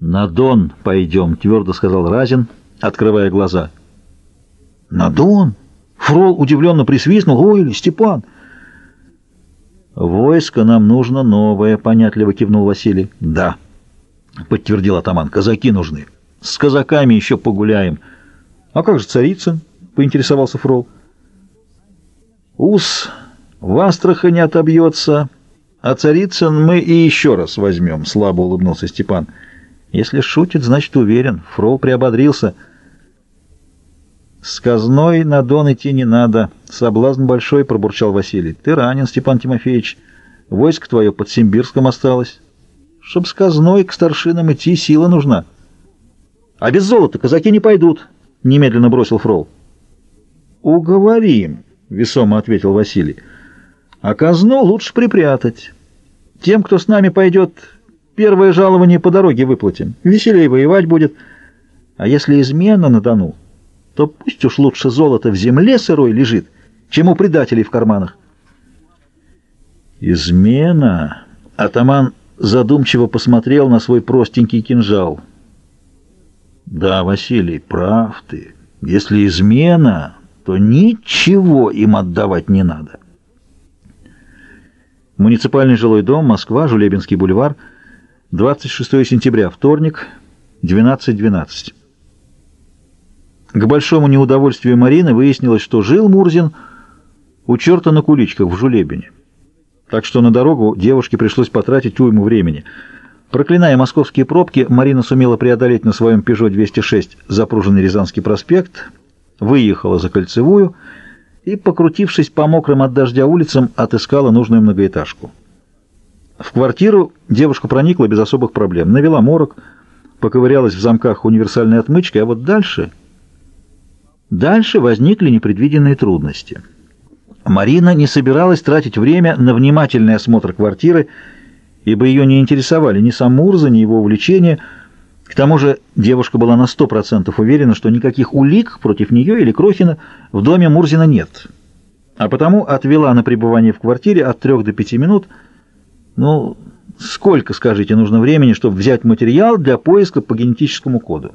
«На Дон пойдем», — твердо сказал Разин, открывая глаза. «На Дон?» Фрол удивленно присвистнул. «Ой, Степан!» «Войско нам нужно новое», — понятливо кивнул Василий. «Да», — подтвердил атаман, — «казаки нужны. С казаками еще погуляем». «А как же Царицын?» — поинтересовался Фрол. «Ус в Астрахани отобьется, а Царицын мы и еще раз возьмем», — слабо улыбнулся Степан. «Если шутит, значит уверен». Фрол приободрился. «С казной на Дон идти не надо. Соблазн большой», — пробурчал Василий. «Ты ранен, Степан Тимофеевич. Войско твое под Симбирском осталось. Чтоб с казной к старшинам идти, сила нужна». «А без золота казаки не пойдут», — немедленно бросил Фрол. «Уговорим», — весомо ответил Василий. «А казну лучше припрятать. Тем, кто с нами пойдет, первое жалование по дороге выплатим. Веселее воевать будет. А если измена на Дону, то пусть уж лучше золото в земле сырой лежит, чем у предателей в карманах». «Измена?» — атаман задумчиво посмотрел на свой простенький кинжал — да, Василий, прав ты. Если измена, то ничего им отдавать не надо. Муниципальный жилой дом, Москва, Жулебинский бульвар, 26 сентября, вторник, 12.12. .12. К большому неудовольствию Марины выяснилось, что жил Мурзин у черта на куличках в Жулебине. Так что на дорогу девушке пришлось потратить уйму времени — Проклиная московские пробки, Марина сумела преодолеть на своем «Пежо 206» запруженный Рязанский проспект, выехала за Кольцевую и, покрутившись по мокрым от дождя улицам, отыскала нужную многоэтажку. В квартиру девушка проникла без особых проблем, навела морок, поковырялась в замках универсальной отмычкой, а вот дальше... Дальше возникли непредвиденные трудности. Марина не собиралась тратить время на внимательный осмотр квартиры ибо ее не интересовали ни сам Мурза, ни его увлечения. К тому же девушка была на сто процентов уверена, что никаких улик против нее или Крохина в доме Мурзина нет. А потому отвела на пребывание в квартире от трех до пяти минут. Ну, сколько, скажите, нужно времени, чтобы взять материал для поиска по генетическому коду?